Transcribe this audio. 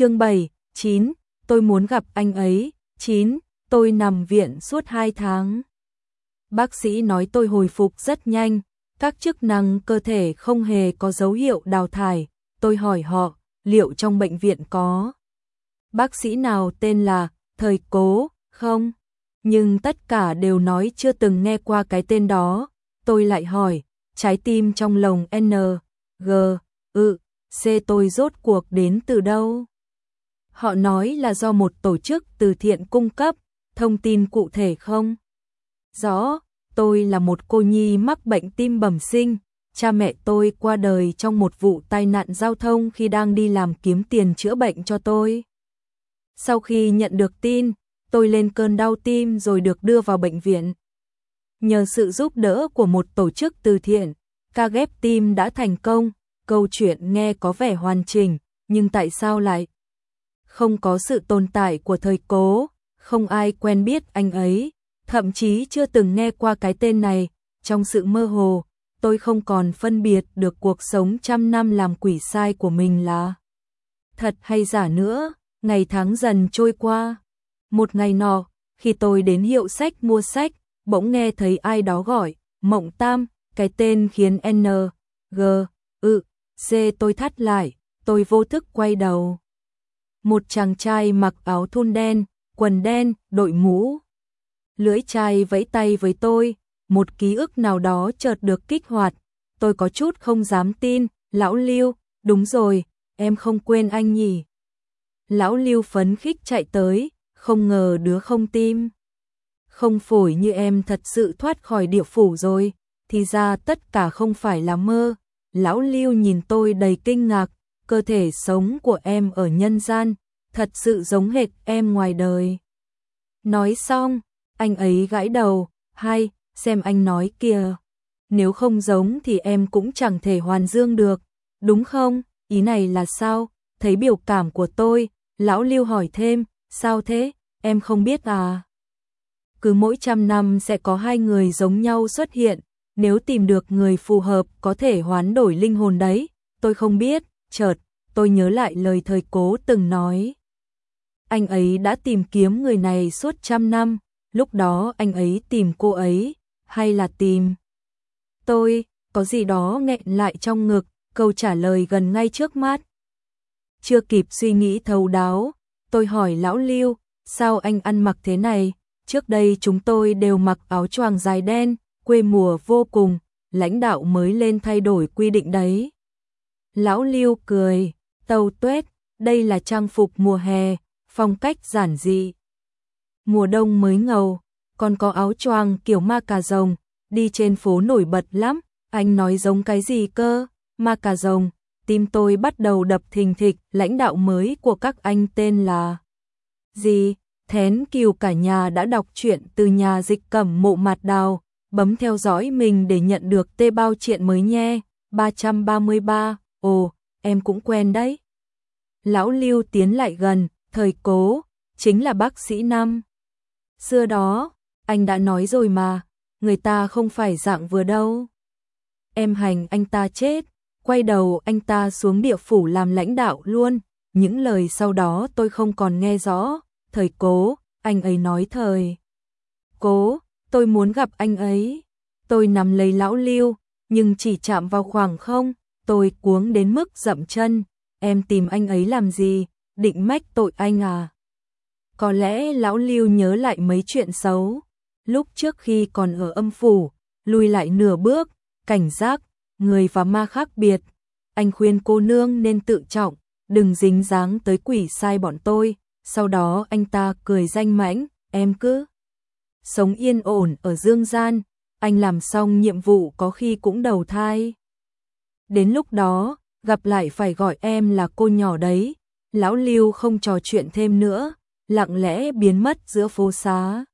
chương 7, 9, tôi muốn gặp anh ấy, 9, tôi nằm viện suốt 2 tháng. Bác sĩ nói tôi hồi phục rất nhanh, các chức năng cơ thể không hề có dấu hiệu đào thải, tôi hỏi họ, liệu trong bệnh viện có bác sĩ nào tên là Thời Cố không? Nhưng tất cả đều nói chưa từng nghe qua cái tên đó, tôi lại hỏi, trái tim trong lồng N, G, ự, C tôi rốt cuộc đến từ đâu? Họ nói là do một tổ chức từ thiện cung cấp, thông tin cụ thể không? Rõ, tôi là một cô nhi mắc bệnh tim bẩm sinh, cha mẹ tôi qua đời trong một vụ tai nạn giao thông khi đang đi làm kiếm tiền chữa bệnh cho tôi. Sau khi nhận được tin, tôi lên cơn đau tim rồi được đưa vào bệnh viện. Nhờ sự giúp đỡ của một tổ chức từ thiện, ca ghép tim đã thành công, câu chuyện nghe có vẻ hoàn chỉnh, nhưng tại sao lại không có sự tồn tại của thời cố, không ai quen biết anh ấy, thậm chí chưa từng nghe qua cái tên này, trong sự mơ hồ, tôi không còn phân biệt được cuộc sống trăm năm làm quỷ sai của mình là thật hay giả nữa, ngày tháng dần trôi qua. Một ngày nọ, khi tôi đến hiệu sách mua sách, bỗng nghe thấy ai đó gọi, Mộng Tam, cái tên khiến N, G, ự, C tôi thắt lại, tôi vô thức quay đầu. Một chàng trai mặc áo thun đen, quần đen, đội mũ. Lưỡi chai vẫy tay với tôi, một ký ức nào đó chợt được kích hoạt. Tôi có chút không dám tin, lão Lưu, đúng rồi, em không quên anh nhỉ. Lão Lưu phấn khích chạy tới, không ngờ đứa không tim. Không phổi như em thật sự thoát khỏi địa phủ rồi, thì ra tất cả không phải là mơ. Lão Lưu nhìn tôi đầy kinh ngạc, cơ thể sống của em ở nhân gian, thật sự giống hệt em ngoài đời. Nói xong, anh ấy gãi đầu, hay, xem anh nói kìa. Nếu không giống thì em cũng chẳng thể hoàn dương được, đúng không? Ý này là sao? Thấy biểu cảm của tôi, lão Lưu hỏi thêm, sao thế? Em không biết à? Cứ mỗi trăm năm sẽ có hai người giống nhau xuất hiện, nếu tìm được người phù hợp có thể hoán đổi linh hồn đấy. Tôi không biết, chợt, tôi nhớ lại lời thời cố từng nói. Anh ấy đã tìm kiếm người này suốt trăm năm, lúc đó anh ấy tìm cô ấy, hay là tìm? Tôi, có gì đó nghẹn lại trong ngực, câu trả lời gần ngay trước mắt. Chưa kịp suy nghĩ thấu đáo, tôi hỏi lão Lưu, sao anh ăn mặc thế này? Trước đây chúng tôi đều mặc áo choàng dài đen, quê mùa vô cùng, lãnh đạo mới lên thay đổi quy định đấy. Lão Lưu cười, tàu tuét, đây là trang phục mùa hè, phong cách giản dị. Mùa đông mới ngầu, còn có áo choàng kiểu ma cà rồng, đi trên phố nổi bật lắm, anh nói giống cái gì cơ, ma cà rồng, tim tôi bắt đầu đập thình thịch, lãnh đạo mới của các anh tên là gì? Thén kiều cả nhà đã đọc truyện từ nhà dịch cẩm mộ mặt đào, bấm theo dõi mình để nhận được tê bao chuyện mới nhé, 333, ồ, em cũng quen đấy. Lão Lưu tiến lại gần, thời cố, chính là bác sĩ Năm. Xưa đó, anh đã nói rồi mà, người ta không phải dạng vừa đâu. Em hành anh ta chết, quay đầu anh ta xuống địa phủ làm lãnh đạo luôn, những lời sau đó tôi không còn nghe rõ, thời cố, anh ấy nói thời. Cố, tôi muốn gặp anh ấy. Tôi nằm lấy lão lưu, nhưng chỉ chạm vào khoảng không, tôi cuống đến mức dậm chân, em tìm anh ấy làm gì, định mách tội anh à. Có lẽ lão lưu nhớ lại mấy chuyện xấu, lúc trước khi còn ở âm phủ, lùi lại nửa bước, cảnh giác, người và ma khác biệt. Anh khuyên cô nương nên tự trọng, đừng dính dáng tới quỷ sai bọn tôi, sau đó anh ta cười danh mãnh, em cứ sống yên ổn ở dương gian, anh làm xong nhiệm vụ có khi cũng đầu thai. Đến lúc đó, gặp lại phải gọi em là cô nhỏ đấy. Lão Lưu không trò chuyện thêm nữa, lặng lẽ biến mất giữa phố xá.